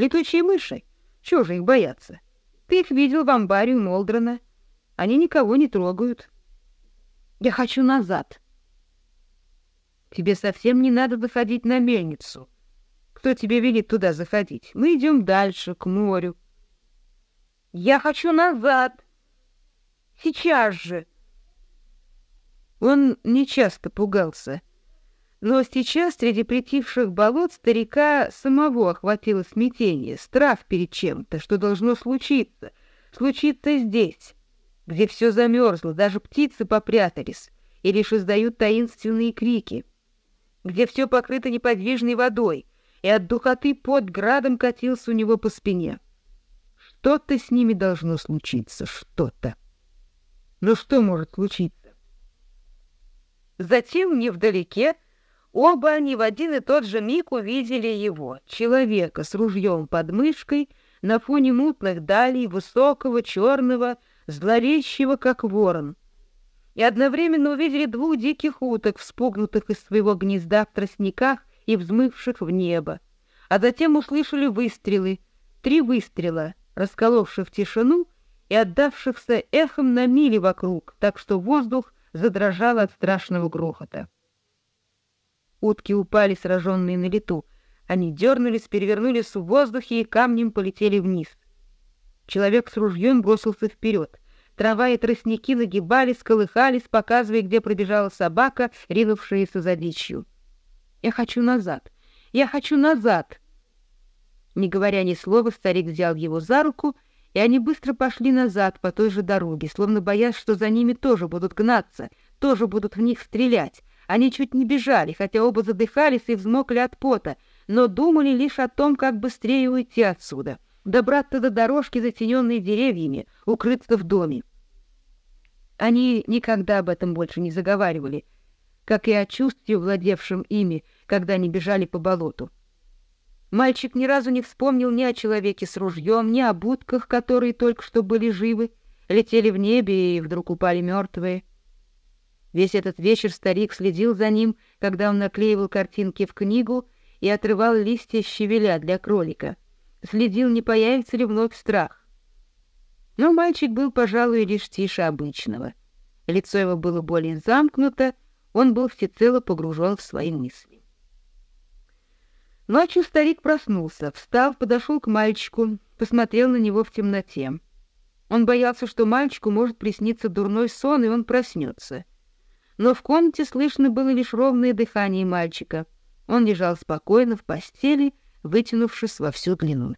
Летучие мыши, чего же их бояться? Ты их видел в амбаре у Молдрана. Они никого не трогают. Я хочу назад. Тебе совсем не надо заходить на мельницу. Кто тебе велит туда заходить? Мы идем дальше, к морю. Я хочу назад. Сейчас же. Он нечасто пугался. Но сейчас среди притихших болот старика самого охватило смятение, страх перед чем-то, что должно случиться. Случиться здесь, где все замерзло, даже птицы попрятались и лишь издают таинственные крики, где все покрыто неподвижной водой, и от духоты под градом катился у него по спине. Что-то с ними должно случиться, что-то. Но что может случиться? Затем невдалеке вдалеке Оба они в один и тот же миг увидели его, человека с ружьем под мышкой, на фоне мутных далей, высокого, черного, злоречьего, как ворон. И одновременно увидели двух диких уток, вспугнутых из своего гнезда в тростниках и взмывших в небо. А затем услышали выстрелы, три выстрела, расколовших тишину и отдавшихся эхом на мили вокруг, так что воздух задрожал от страшного грохота. Утки упали, сраженные на лету. Они дернулись, перевернулись в воздухе и камнем полетели вниз. Человек с ружьем бросился вперед. Трава и тростники нагибались, колыхались, показывая, где пробежала собака, ринувшаяся за дичью. «Я хочу назад! Я хочу назад!» Не говоря ни слова, старик взял его за руку, и они быстро пошли назад по той же дороге, словно боясь, что за ними тоже будут гнаться, тоже будут в них стрелять, они чуть не бежали, хотя оба задыхались и взмокли от пота, но думали лишь о том, как быстрее уйти отсюда, добраться до дорожки, затененной деревьями, укрыться в доме. Они никогда об этом больше не заговаривали, как и о чувстве, владевшем ими, когда они бежали по болоту. Мальчик ни разу не вспомнил ни о человеке с ружьем, ни о будках, которые только что были живы, летели в небе и вдруг упали мертвые — Весь этот вечер старик следил за ним, когда он наклеивал картинки в книгу и отрывал листья щавеля для кролика. Следил, не появится ли вновь страх. Но мальчик был, пожалуй, лишь тише обычного. Лицо его было более замкнуто, он был всецело погружен в свои мысли. Ночью старик проснулся, встав, подошел к мальчику, посмотрел на него в темноте. Он боялся, что мальчику может присниться дурной сон, и он проснется но в комнате слышно было лишь ровное дыхание мальчика. Он лежал спокойно в постели, вытянувшись во всю длину.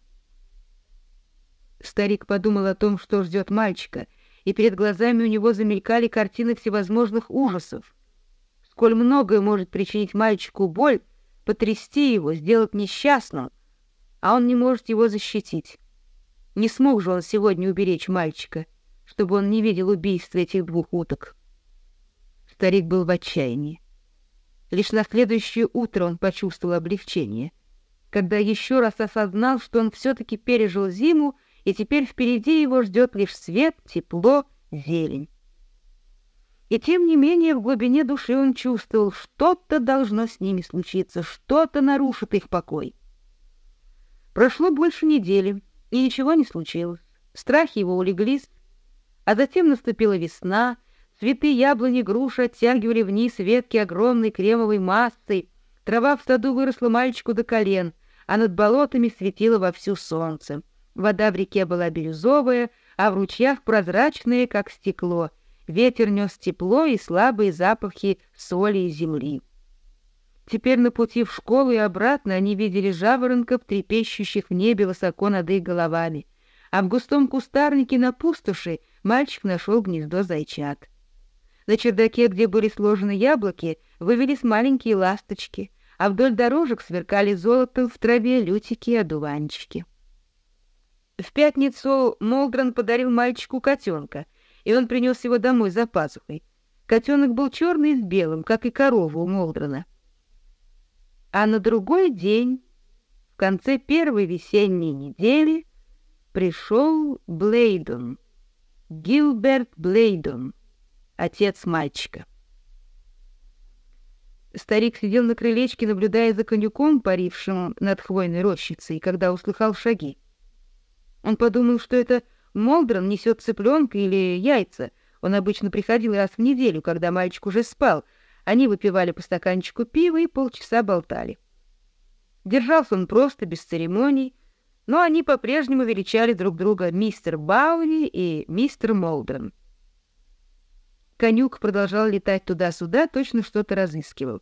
Старик подумал о том, что ждет мальчика, и перед глазами у него замелькали картины всевозможных ужасов. Сколь многое может причинить мальчику боль, потрясти его, сделать несчастным, а он не может его защитить. Не смог же он сегодня уберечь мальчика, чтобы он не видел убийства этих двух уток. Старик был в отчаянии. Лишь на следующее утро он почувствовал облегчение, когда еще раз осознал, что он все-таки пережил зиму, и теперь впереди его ждет лишь свет, тепло, зелень. И тем не менее в глубине души он чувствовал, что-то должно с ними случиться, что-то нарушит их покой. Прошло больше недели, и ничего не случилось. Страхи его улеглись, а затем наступила весна — Цветы яблони, груша оттягивали вниз ветки огромной кремовой массой. Трава в саду выросла мальчику до колен, а над болотами светило вовсю солнце. Вода в реке была бирюзовая, а в ручьях прозрачные, как стекло. Ветер нес тепло и слабые запахи соли и земли. Теперь на пути в школу и обратно они видели жаворонков, трепещущих в небе высоко над их головами. А в густом кустарнике на пустоши мальчик нашел гнездо зайчат. На чердаке, где были сложены яблоки, вывелись маленькие ласточки, а вдоль дорожек сверкали золотом в траве лютики и одуванчики. В пятницу Молдран подарил мальчику котенка, и он принес его домой за пазухой. Котенок был черный с белым, как и корова у Молдрана. А на другой день, в конце первой весенней недели, пришел Блейдон, Гилберт Блейдон, отец мальчика. Старик сидел на крылечке, наблюдая за конюком, парившим над хвойной рощицей, когда услыхал шаги. Он подумал, что это Молдрон несет цыпленка или яйца. Он обычно приходил раз в неделю, когда мальчик уже спал. Они выпивали по стаканчику пива и полчаса болтали. Держался он просто, без церемоний, но они по-прежнему величали друг друга мистер Баури и мистер Молдрон. Конюк продолжал летать туда-сюда, точно что-то разыскивал.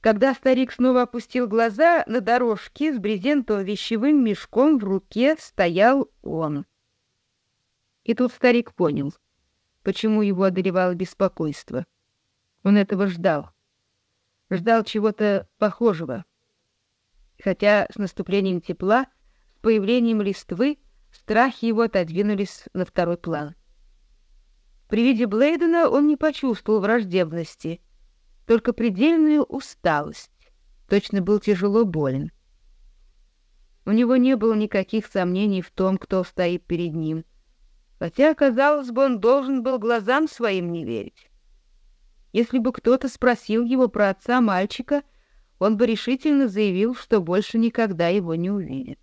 Когда старик снова опустил глаза, на дорожке с брезентовым вещевым мешком в руке стоял он. И тут старик понял, почему его одолевало беспокойство. Он этого ждал. Ждал чего-то похожего. Хотя с наступлением тепла, с появлением листвы, страхи его отодвинулись на второй план. При виде Блейдена он не почувствовал враждебности, только предельную усталость. Точно был тяжело болен. У него не было никаких сомнений в том, кто стоит перед ним. Хотя, казалось бы, он должен был глазам своим не верить. Если бы кто-то спросил его про отца мальчика, он бы решительно заявил, что больше никогда его не увидит.